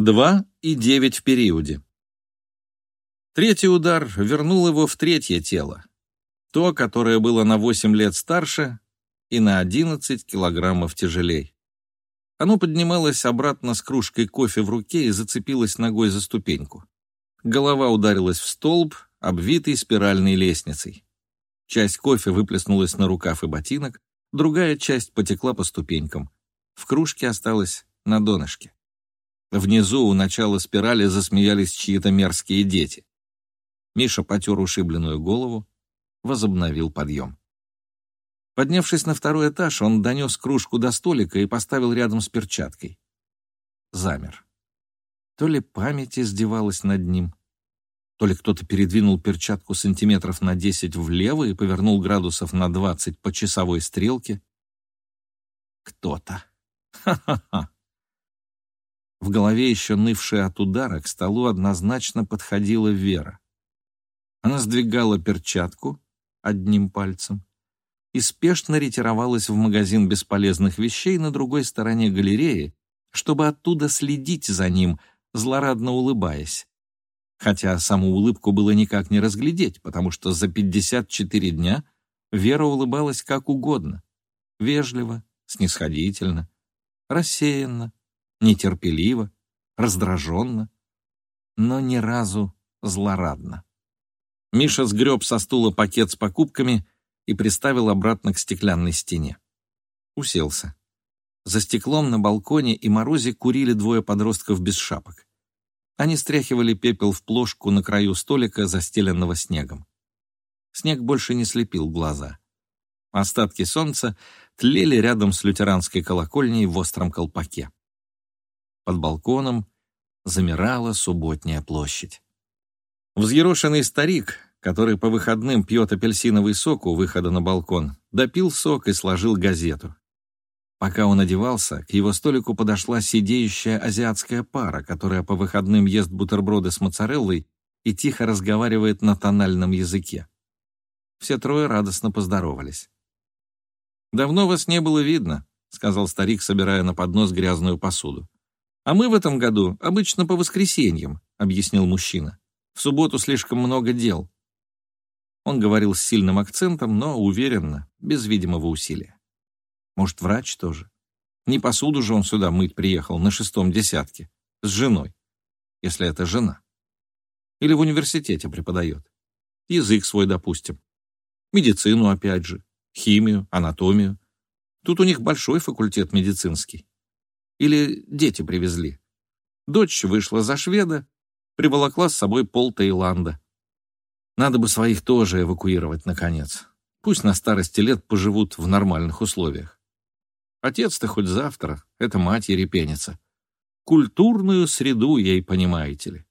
Два и девять в периоде. Третий удар вернул его в третье тело, то, которое было на 8 лет старше и на 11 килограммов тяжелей. Оно поднималось обратно с кружкой кофе в руке и зацепилось ногой за ступеньку. Голова ударилась в столб, обвитый спиральной лестницей. Часть кофе выплеснулась на рукав и ботинок, другая часть потекла по ступенькам. В кружке осталась на донышке. Внизу у начала спирали засмеялись чьи-то мерзкие дети. Миша потер ушибленную голову, возобновил подъем. Поднявшись на второй этаж, он донес кружку до столика и поставил рядом с перчаткой. Замер. То ли память издевалась над ним, то ли кто-то передвинул перчатку сантиметров на десять влево и повернул градусов на двадцать по часовой стрелке. Кто-то. Ха-ха-ха. В голове, еще нывшая от удара, к столу однозначно подходила Вера. Она сдвигала перчатку одним пальцем, и спешно ретировалась в магазин бесполезных вещей на другой стороне галереи, чтобы оттуда следить за ним, злорадно улыбаясь. Хотя саму улыбку было никак не разглядеть, потому что за 54 дня Вера улыбалась как угодно. Вежливо, снисходительно, рассеянно, нетерпеливо, раздраженно, но ни разу злорадно. Миша сгреб со стула пакет с покупками и приставил обратно к стеклянной стене. Уселся. За стеклом на балконе и морозе курили двое подростков без шапок. Они стряхивали пепел в плошку на краю столика, застеленного снегом. Снег больше не слепил глаза. Остатки солнца тлели рядом с лютеранской колокольней в остром колпаке. Под балконом замирала субботняя площадь. Взъерошенный старик, который по выходным пьет апельсиновый сок у выхода на балкон, допил сок и сложил газету. Пока он одевался, к его столику подошла сидеющая азиатская пара, которая по выходным ест бутерброды с моцареллой и тихо разговаривает на тональном языке. Все трое радостно поздоровались. «Давно вас не было видно», — сказал старик, собирая на поднос грязную посуду. «А мы в этом году обычно по воскресеньям», — объяснил мужчина. «В субботу слишком много дел. Он говорил с сильным акцентом, но уверенно, без видимого усилия. Может, врач тоже? Не посуду же он сюда мыть приехал на шестом десятке. С женой. Если это жена. Или в университете преподает. Язык свой, допустим. Медицину, опять же. Химию, анатомию. Тут у них большой факультет медицинский. Или дети привезли. Дочь вышла за шведа, приволокла с собой пол Таиланда. Надо бы своих тоже эвакуировать, наконец. Пусть на старости лет поживут в нормальных условиях. Отец-то хоть завтра, это мать ерепенится. Культурную среду ей, понимаете ли.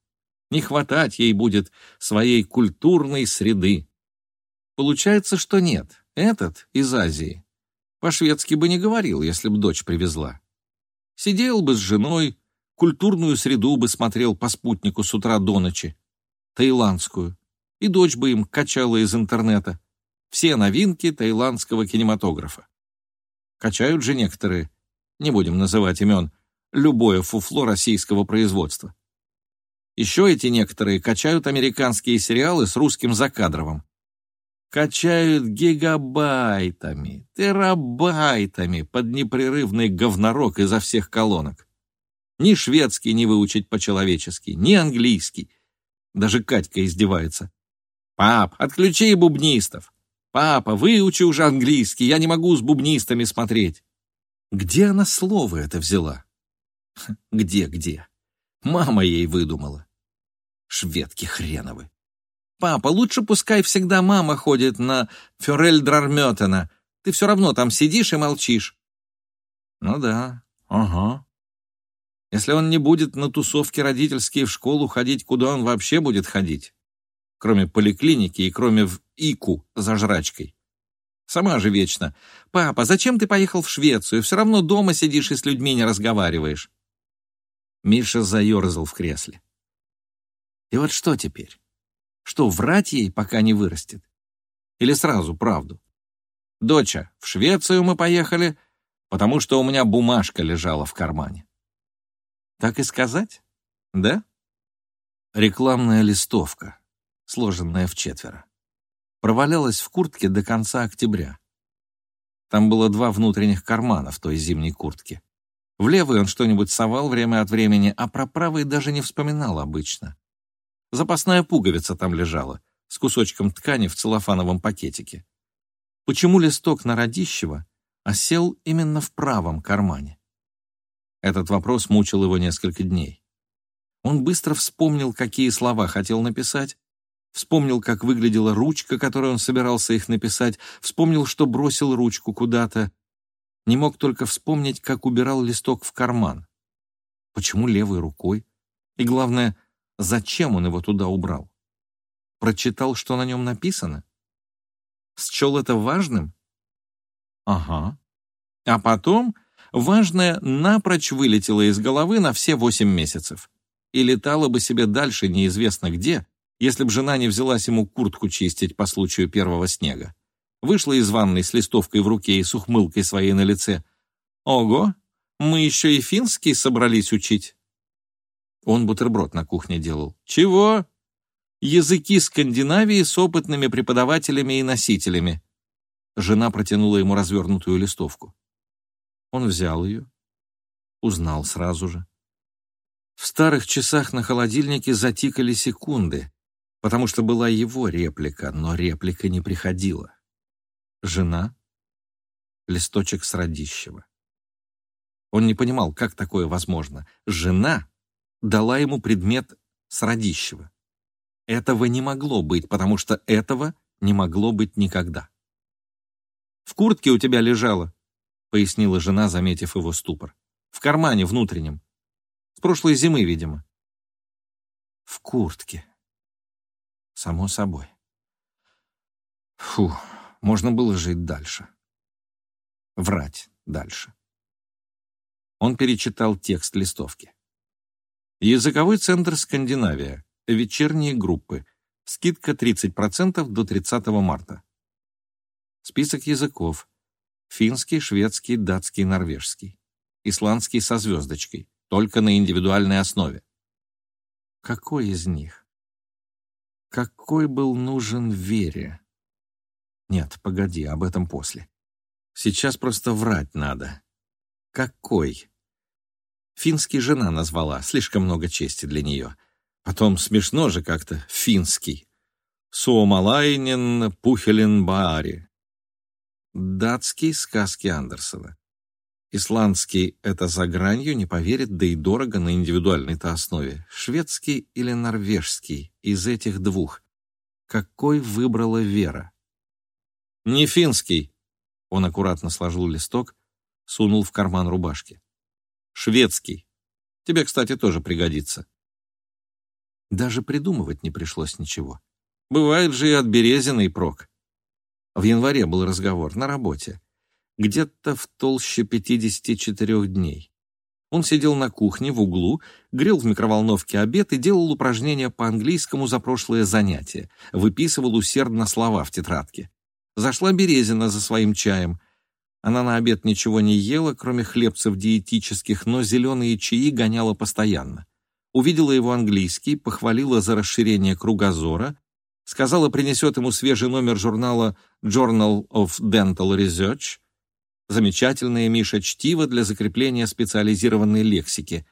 Не хватать ей будет своей культурной среды. Получается, что нет. Этот из Азии. По-шведски бы не говорил, если бы дочь привезла. Сидел бы с женой, культурную среду бы смотрел по спутнику с утра до ночи. Таиландскую и дочь бы им качала из интернета. Все новинки таиландского кинематографа. Качают же некоторые, не будем называть имен, любое фуфло российского производства. Еще эти некоторые качают американские сериалы с русским закадровым. Качают гигабайтами, терабайтами под непрерывный говнорок изо всех колонок. Ни шведский не выучить по-человечески, ни английский. Даже Катька издевается. «Пап, отключи бубнистов! Папа, выучи уже английский, я не могу с бубнистами смотреть!» Где она слово это взяла? Где-где? Мама ей выдумала. Шведки хреновы. Папа, лучше пускай всегда мама ходит на Фюрельдрармётена. Ты все равно там сидишь и молчишь. Ну да, ага. Если он не будет на тусовки родительские в школу ходить, куда он вообще будет ходить? кроме поликлиники и кроме в ИКУ за жрачкой. Сама же вечно. «Папа, зачем ты поехал в Швецию? Все равно дома сидишь и с людьми не разговариваешь». Миша заерзал в кресле. И вот что теперь? Что, врать ей, пока не вырастет? Или сразу правду? «Доча, в Швецию мы поехали, потому что у меня бумажка лежала в кармане». Так и сказать? Да? Рекламная листовка, сложенная в четверо. Провалялась в куртке до конца октября. Там было два внутренних кармана в той зимней куртке. В левый он что-нибудь совал время от времени, а про правый даже не вспоминал обычно. Запасная пуговица там лежала, с кусочком ткани в целлофановом пакетике. Почему листок на Радищева осел именно в правом кармане? Этот вопрос мучил его несколько дней. Он быстро вспомнил, какие слова хотел написать, вспомнил, как выглядела ручка, которой он собирался их написать, вспомнил, что бросил ручку куда-то. Не мог только вспомнить, как убирал листок в карман. Почему левой рукой? И главное, зачем он его туда убрал? Прочитал, что на нем написано? Счел это важным? Ага. А потом важное напрочь вылетело из головы на все восемь месяцев. И летало бы себе дальше неизвестно где, если б жена не взялась ему куртку чистить по случаю первого снега. Вышла из ванной с листовкой в руке и с ухмылкой своей на лице. «Ого, мы еще и финский собрались учить». Он бутерброд на кухне делал. «Чего?» «Языки Скандинавии с опытными преподавателями и носителями». Жена протянула ему развернутую листовку. Он взял ее, узнал сразу же. В старых часах на холодильнике затикали секунды, потому что была его реплика, но реплика не приходила. Жена, листочек с Радищева. Он не понимал, как такое возможно. Жена дала ему предмет с Радищева. Этого не могло быть, потому что этого не могло быть никогда. «В куртке у тебя лежала», — пояснила жена, заметив его ступор. «В кармане внутреннем. С прошлой зимы, видимо». «В куртке», само собой. Фу, можно было жить дальше. Врать дальше. Он перечитал текст листовки. Языковой центр Скандинавия. Вечерние группы. Скидка 30% до 30 марта. Список языков. Финский, шведский, датский, норвежский. Исландский со звездочкой. Только на индивидуальной основе. Какой из них? Какой был нужен Вере? Нет, погоди, об этом после. Сейчас просто врать надо. Какой? Финский жена назвала, слишком много чести для нее. Потом смешно же как-то, финский. Суомалайнен Пухелен Баари. Датский сказки Андерсона. Исландский — это за гранью, не поверит, да и дорого на индивидуальной-то основе. Шведский или норвежский из этих двух. Какой выбрала Вера? Не финский. Он аккуратно сложил листок, сунул в карман рубашки. Шведский. Тебе, кстати, тоже пригодится. Даже придумывать не пришлось ничего. Бывает же и от Березиной прок. В январе был разговор на работе где-то в толще 54 дней. Он сидел на кухне в углу, грел в микроволновке обед и делал упражнения по английскому за прошлое занятие, выписывал усердно слова в тетрадке. Зашла Березина за своим чаем. Она на обед ничего не ела, кроме хлебцев диетических, но зеленые чаи гоняла постоянно. Увидела его английский, похвалила за расширение кругозора, сказала, принесет ему свежий номер журнала Journal of Dental Research — Замечательное, Миша, чтиво для закрепления специализированной лексики.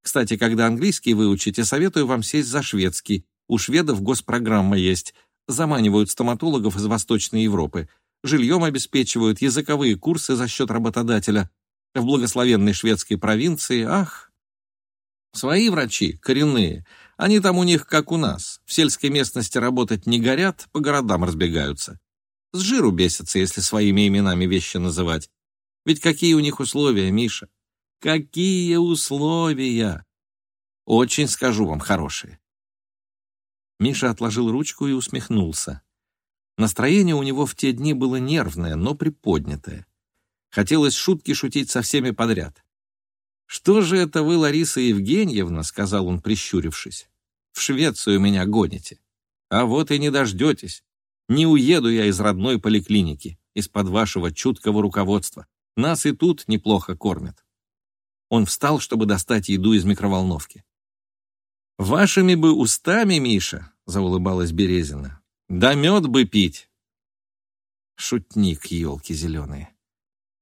Кстати, когда английский выучите, советую вам сесть за шведский. У шведов госпрограмма есть. Заманивают стоматологов из Восточной Европы. Жильем обеспечивают, языковые курсы за счет работодателя. В благословенной шведской провинции, ах... Свои врачи, коренные, они там у них, как у нас. В сельской местности работать не горят, по городам разбегаются. С жиру бесятся, если своими именами вещи называть. Ведь какие у них условия, Миша? Какие условия? Очень, скажу вам, хорошие. Миша отложил ручку и усмехнулся. Настроение у него в те дни было нервное, но приподнятое. Хотелось шутки шутить со всеми подряд. «Что же это вы, Лариса Евгеньевна, — сказал он, прищурившись, — в Швецию меня гоните? А вот и не дождетесь. Не уеду я из родной поликлиники, из-под вашего чуткого руководства. Нас и тут неплохо кормят. Он встал, чтобы достать еду из микроволновки. «Вашими бы устами, Миша», — заулыбалась Березина, — «да мед бы пить». Шутник, елки зеленые.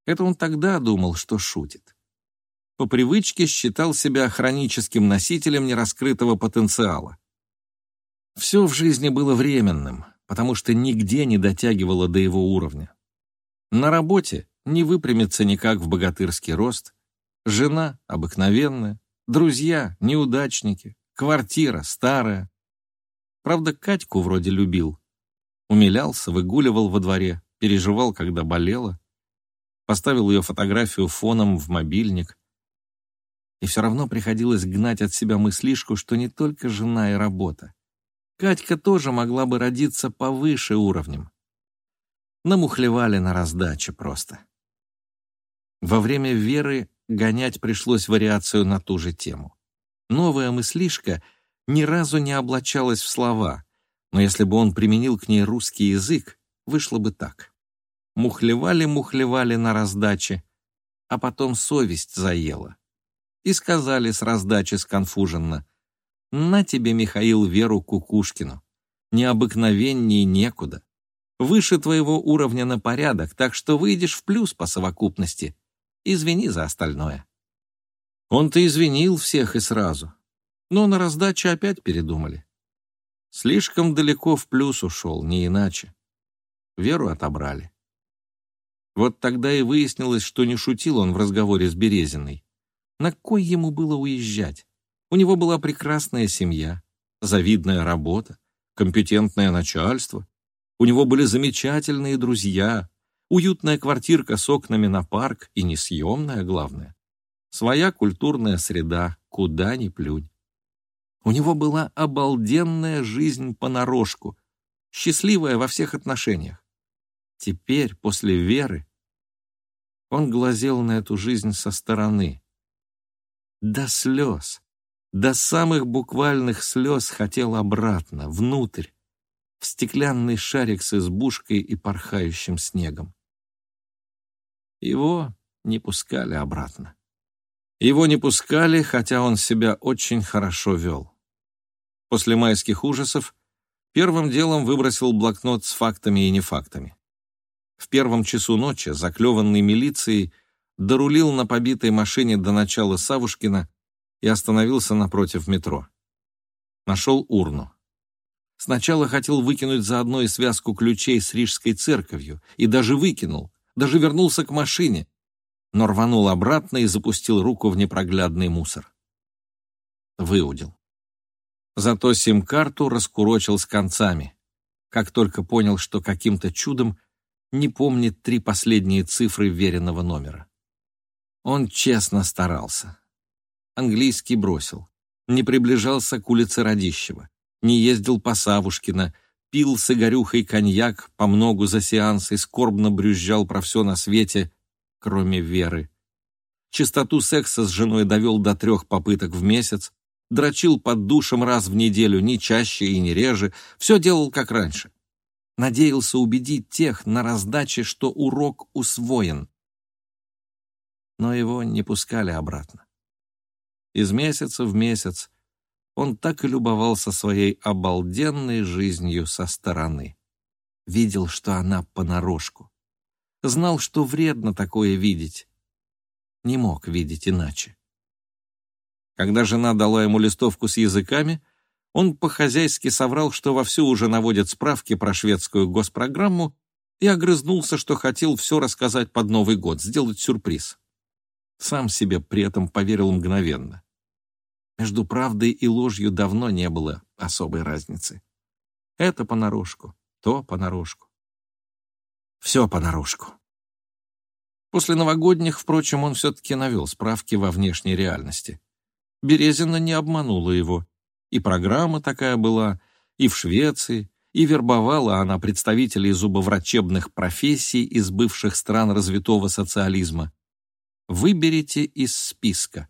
Это он тогда думал, что шутит. По привычке считал себя хроническим носителем нераскрытого потенциала. Все в жизни было временным, потому что нигде не дотягивало до его уровня. На работе не выпрямится никак в богатырский рост, жена обыкновенная, друзья неудачники, квартира старая. Правда, Катьку вроде любил. Умилялся, выгуливал во дворе, переживал, когда болела. Поставил ее фотографию фоном в мобильник. И все равно приходилось гнать от себя мыслишку, что не только жена и работа. Катька тоже могла бы родиться повыше уровнем. Намухлевали на раздаче просто. Во время веры гонять пришлось вариацию на ту же тему. Новая мыслишка ни разу не облачалась в слова, но если бы он применил к ней русский язык, вышло бы так. Мухлевали-мухлевали на раздаче, а потом совесть заела. И сказали с раздачи сконфуженно, на тебе, Михаил, Веру Кукушкину. Необыкновеннее некуда. Выше твоего уровня на порядок, так что выйдешь в плюс по совокупности. Извини за остальное. Он-то извинил всех и сразу. Но на раздаче опять передумали. Слишком далеко в плюс ушел, не иначе. Веру отобрали. Вот тогда и выяснилось, что не шутил он в разговоре с Березиной. На кой ему было уезжать? У него была прекрасная семья, завидная работа, компетентное начальство. У него были замечательные друзья, уютная квартирка с окнами на парк и несъемная, главное. Своя культурная среда, куда ни плюнь. У него была обалденная жизнь понарошку, счастливая во всех отношениях. Теперь, после веры, он глазел на эту жизнь со стороны. До слез до самых буквальных слез хотел обратно, внутрь, в стеклянный шарик с избушкой и порхающим снегом. Его не пускали обратно. Его не пускали, хотя он себя очень хорошо вел. После майских ужасов первым делом выбросил блокнот с фактами и нефактами. В первом часу ночи, заклеванный милицией, дорулил на побитой машине до начала Савушкина и остановился напротив метро. Нашел урну. Сначала хотел выкинуть заодно и связку ключей с Рижской церковью, и даже выкинул, даже вернулся к машине, но рванул обратно и запустил руку в непроглядный мусор. Выудил. Зато сим-карту раскурочил с концами, как только понял, что каким-то чудом не помнит три последние цифры веренного номера. Он честно старался английский бросил. Не приближался к улице Радищева. Не ездил по Савушкина, пил с Игорюхой коньяк по многу за сеанс и скорбно брюзжал про все на свете, кроме веры. Чистоту секса с женой довел до трех попыток в месяц, дрочил под душем раз в неделю, не чаще и не реже, все делал как раньше. Надеялся убедить тех на раздаче, что урок усвоен. Но его не пускали обратно. Из месяца в месяц он так и любовался своей обалденной жизнью со стороны. Видел, что она понарошку. Знал, что вредно такое видеть. Не мог видеть иначе. Когда жена дала ему листовку с языками, он по-хозяйски соврал, что вовсю уже наводит справки про шведскую госпрограмму и огрызнулся, что хотел все рассказать под Новый год, сделать сюрприз. Сам себе при этом поверил мгновенно. Между правдой и ложью давно не было особой разницы. Это понарошку, то понарошку. Все понарошку. После новогодних, впрочем, он все-таки навел справки во внешней реальности. Березина не обманула его. И программа такая была, и в Швеции, и вербовала она представителей зубоврачебных профессий из бывших стран развитого социализма. Выберите из списка.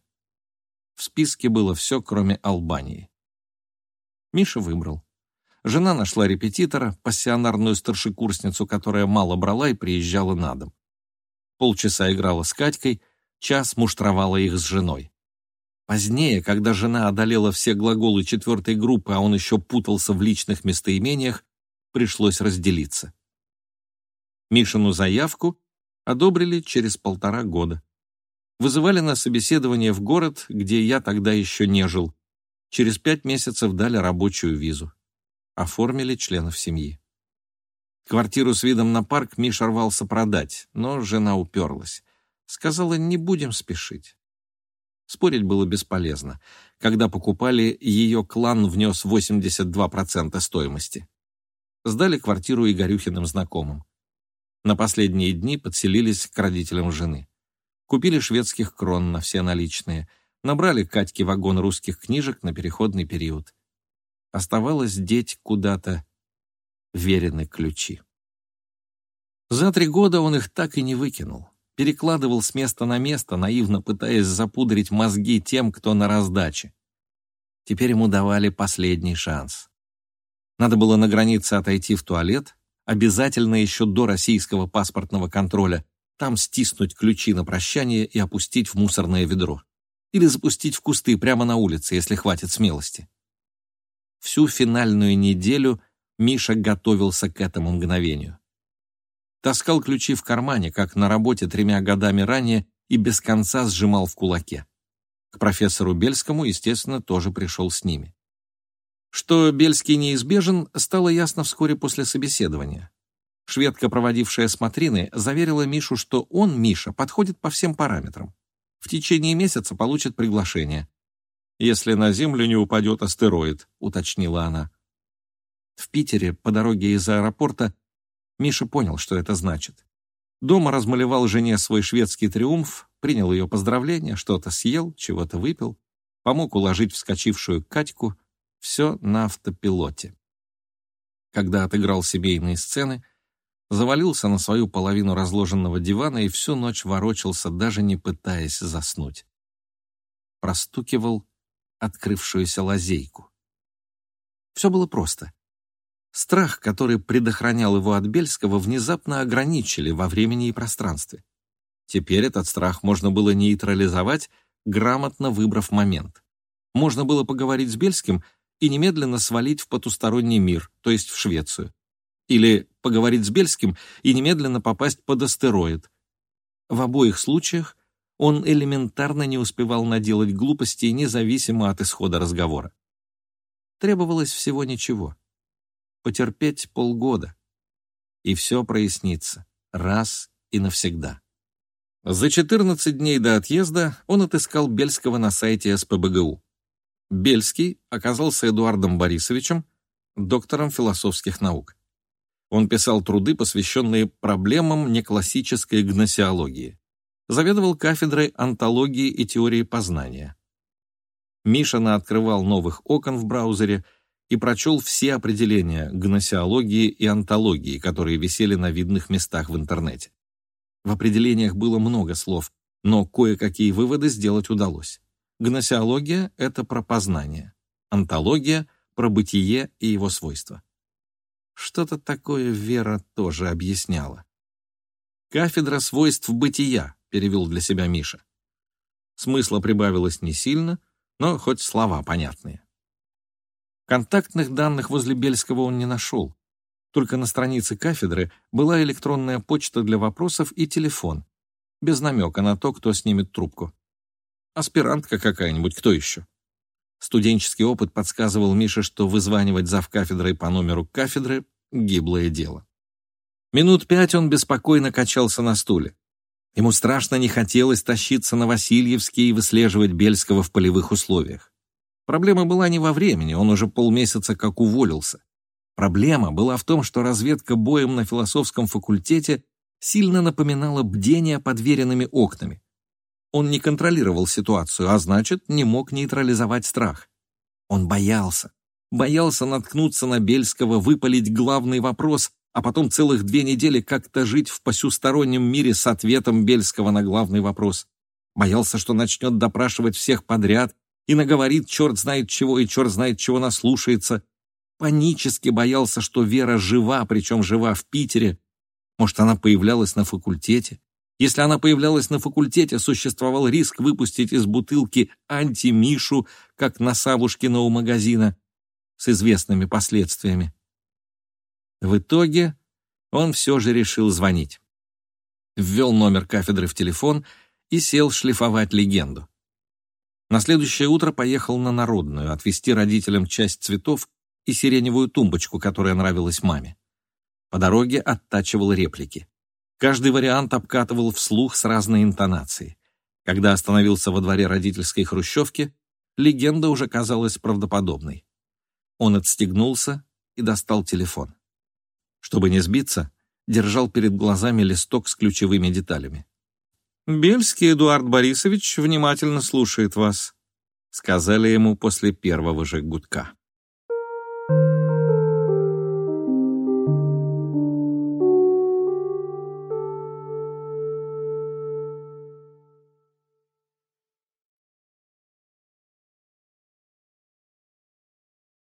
В списке было все, кроме Албании. Миша выбрал. Жена нашла репетитора, пассионарную старшекурсницу, которая мало брала и приезжала на дом. Полчаса играла с Катькой, час муштровала их с женой. Позднее, когда жена одолела все глаголы четвертой группы, а он еще путался в личных местоимениях, пришлось разделиться. Мишину заявку одобрили через полтора года. Вызывали на собеседование в город, где я тогда еще не жил. Через пять месяцев дали рабочую визу. Оформили членов семьи. Квартиру с видом на парк Миша рвался продать, но жена уперлась. Сказала, не будем спешить. Спорить было бесполезно. Когда покупали, ее клан внес 82% стоимости. Сдали квартиру Игорюхиным знакомым. На последние дни подселились к родителям жены. Купили шведских крон на все наличные. Набрали Катьке вагон русских книжек на переходный период. Оставалось деть куда-то верены ключи. За три года он их так и не выкинул перекладывал с места на место, наивно пытаясь запудрить мозги тем, кто на раздаче. Теперь ему давали последний шанс. Надо было на границе отойти в туалет, обязательно еще до российского паспортного контроля, там стиснуть ключи на прощание и опустить в мусорное ведро. Или запустить в кусты прямо на улице, если хватит смелости. Всю финальную неделю Миша готовился к этому мгновению. Таскал ключи в кармане, как на работе тремя годами ранее, и без конца сжимал в кулаке. К профессору Бельскому, естественно, тоже пришел с ними. Что Бельский неизбежен, стало ясно вскоре после собеседования. Шведка, проводившая смотрины, заверила Мишу, что он, Миша, подходит по всем параметрам. В течение месяца получит приглашение. «Если на Землю не упадет астероид», — уточнила она. В Питере, по дороге из аэропорта, Миша понял, что это значит. Дома размалевал жене свой шведский триумф, принял ее поздравления, что-то съел, чего-то выпил, помог уложить вскочившую Катьку, все на автопилоте. Когда отыграл семейные сцены, завалился на свою половину разложенного дивана и всю ночь ворочался, даже не пытаясь заснуть. Простукивал открывшуюся лазейку. Все было просто. Страх, который предохранял его от Бельского, внезапно ограничили во времени и пространстве. Теперь этот страх можно было нейтрализовать, грамотно выбрав момент. Можно было поговорить с Бельским и немедленно свалить в потусторонний мир, то есть в Швецию. Или поговорить с Бельским и немедленно попасть под астероид. В обоих случаях он элементарно не успевал наделать глупостей независимо от исхода разговора. Требовалось всего ничего — потерпеть полгода, и все прояснится раз и навсегда. За 14 дней до отъезда он отыскал Бельского на сайте СПБГУ. Бельский оказался Эдуардом Борисовичем, доктором философских наук. Он писал труды, посвященные проблемам неклассической гносеологии. Заведовал кафедрой антологии и теории познания. Миша наоткрывал новых окон в браузере – и прочел все определения гносеологии и антологии, которые висели на видных местах в интернете. В определениях было много слов, но кое-какие выводы сделать удалось. Гносеология — это про познание, антология — про бытие и его свойства. Что-то такое Вера тоже объясняла. «Кафедра свойств бытия», — перевел для себя Миша. Смысла прибавилось не сильно, но хоть слова понятные. Контактных данных возле Бельского он не нашел. Только на странице кафедры была электронная почта для вопросов и телефон, без намека на то, кто снимет трубку. Аспирантка какая-нибудь, кто еще? Студенческий опыт подсказывал Мише, что вызванивать зав кафедрой по номеру кафедры — гиблое дело. Минут пять он беспокойно качался на стуле. Ему страшно не хотелось тащиться на Васильевский и выслеживать Бельского в полевых условиях. Проблема была не во времени, он уже полмесяца как уволился. Проблема была в том, что разведка боем на философском факультете сильно напоминала бдение под веренными окнами. Он не контролировал ситуацию, а значит, не мог нейтрализовать страх. Он боялся. Боялся наткнуться на Бельского, выпалить главный вопрос, а потом целых две недели как-то жить в посюстороннем мире с ответом Бельского на главный вопрос. Боялся, что начнет допрашивать всех подряд, и наговорит черт знает чего и черт знает чего наслушается. Панически боялся, что Вера жива, причем жива в Питере. Может, она появлялась на факультете, Если она появлялась на факультете, существовал риск выпустить из бутылки антимишу, как на Савушкина у магазина, с известными последствиями. В итоге он все же решил звонить. Ввел номер кафедры в телефон и сел шлифовать легенду. На следующее утро поехал на Народную отвезти родителям часть цветов и сиреневую тумбочку, которая нравилась маме. По дороге оттачивал реплики. Каждый вариант обкатывал вслух с разной интонацией. Когда остановился во дворе родительской хрущевки, легенда уже казалась правдоподобной. Он отстегнулся и достал телефон. Чтобы не сбиться, держал перед глазами листок с ключевыми деталями. «Бельский Эдуард Борисович внимательно слушает вас», — сказали ему после первого же гудка. Thank you.